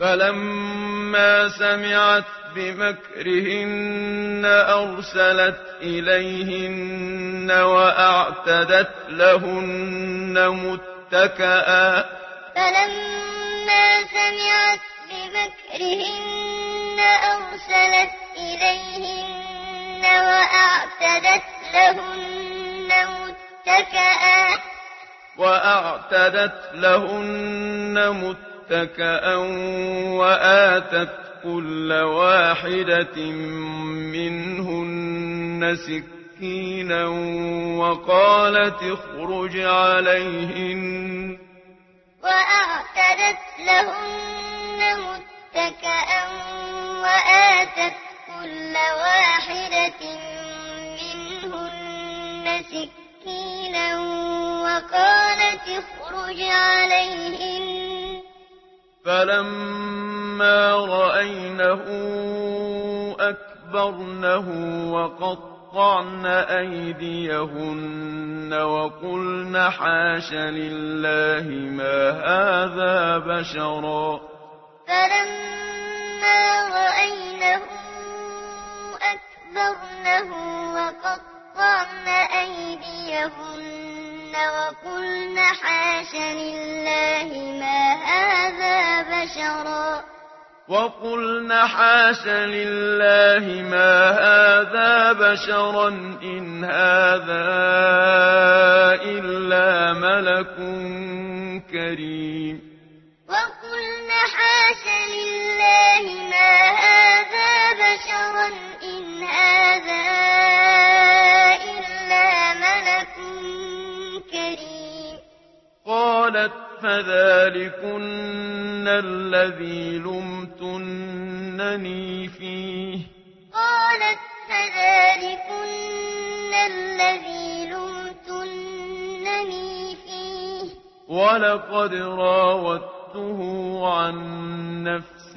فلما سمعت بمكرهن أرسلت إليهن وأعتدت لهن متكأ فلما سمعت بمكرهن أرسلت إليهن وأعتدت لهن متكأ وأعتدت لهن متكأ متكأا وآتت كل واحدة منهن سكينا وقالت اخرج عليهن وأعتدت لهن متكأا وآتت كل واحدة منهن سكينا وقالت اخرج عليهن فلما رأينه أكبرنه وقطعن أيديهن وقلن حاش لله ما هذا بشرا. فلما رأينه أكبرنه وقطعن أيديهن وقلنا حاش لله ما هذا بشرا. وقلنا حاش لله ما هذا بشرا إن هذا إلا ملك كريم. فذلكن الذي لمتنني فيه. قالت فذلكن الذي لمتنني فيه. ولقد راودته عن نفسه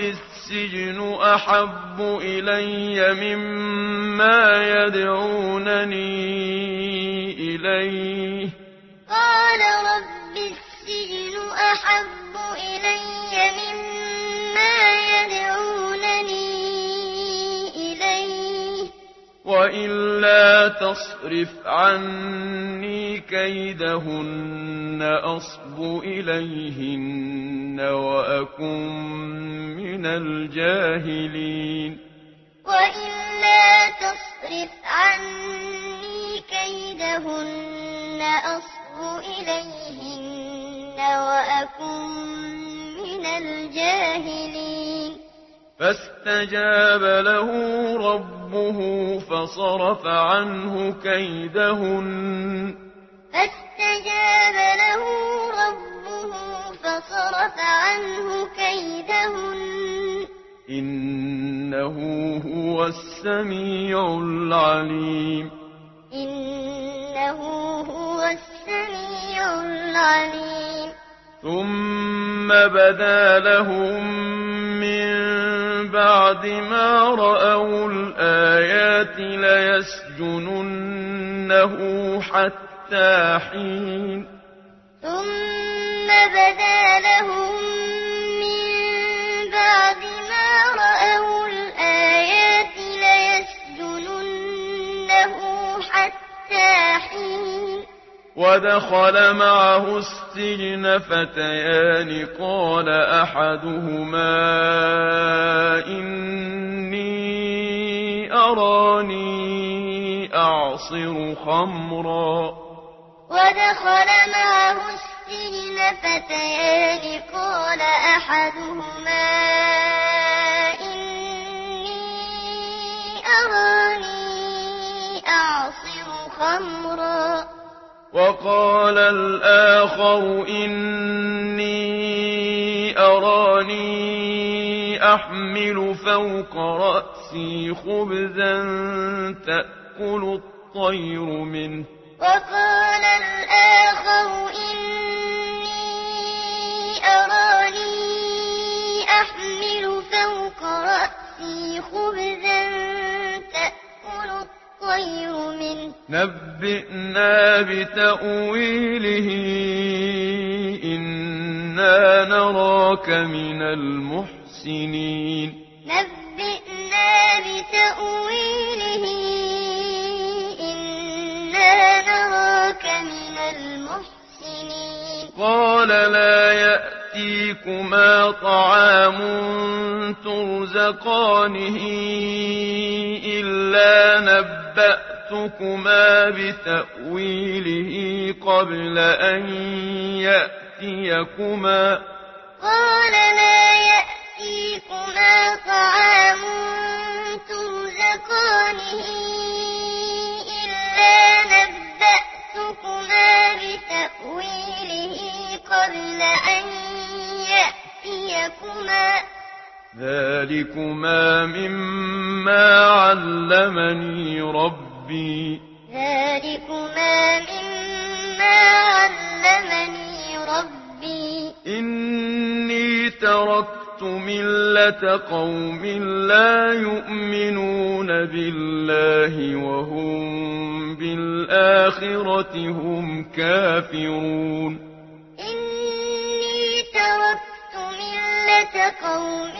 رب السجن أحب إلي مما يدعونني إليه. قال رب السجن أحب إلي مما يدعونني إليه. وإلا تصرف عني كيدهن أصب إليهن وأكون من الجاهلين. وإلا تصرف عني كيدهن أصب إليهن وأكون من الجاهلين. فاستجاب له رب ربه فصرف عنه كيدهن. فاستجاب له ربه فصرف عنه كيدهن. إنه هو السميع العليم. إنه هو السميع العليم. ثم ثم بدا لهم من بعد ما رأوا الآيات ليسجننه حتى حين. ثم بدا لهم من بعد ما رأوا الآيات ليسجننه حتى حين. ودخل معه السجن السجن فتيان قال أحدهما إني أراني أعصر خمرا ودخل معه السجن فتيان قال أحدهما وقال الآخر إني أراني أحمل فوق رأسي خبزا تأكل الطير منه. وقال الآخر إني أراني أحمل فوق رأسي خبزا نبئنا بتأويله إنا نراك من المحسنين. نبئنا بتأويله إنا نراك من المحسنين. قال لا يأتيكما طعام ترزقانه إلا نبأ أخبرتكما بتأويله قبل أن يأتيكما قال لا يأتيكما طعام ترزقانه إلا نبأتكما بتأويله قبل أن يأتيكما ذلكما مما علمني رب ربي. ذلكما مما علمني ربي. إني تركت ملة قوم لا يؤمنون بالله وهم بالآخرة هم كافرون. إني تركت ملة قوم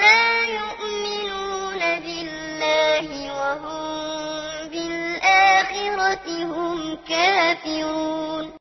لا يؤمنون هم كافرون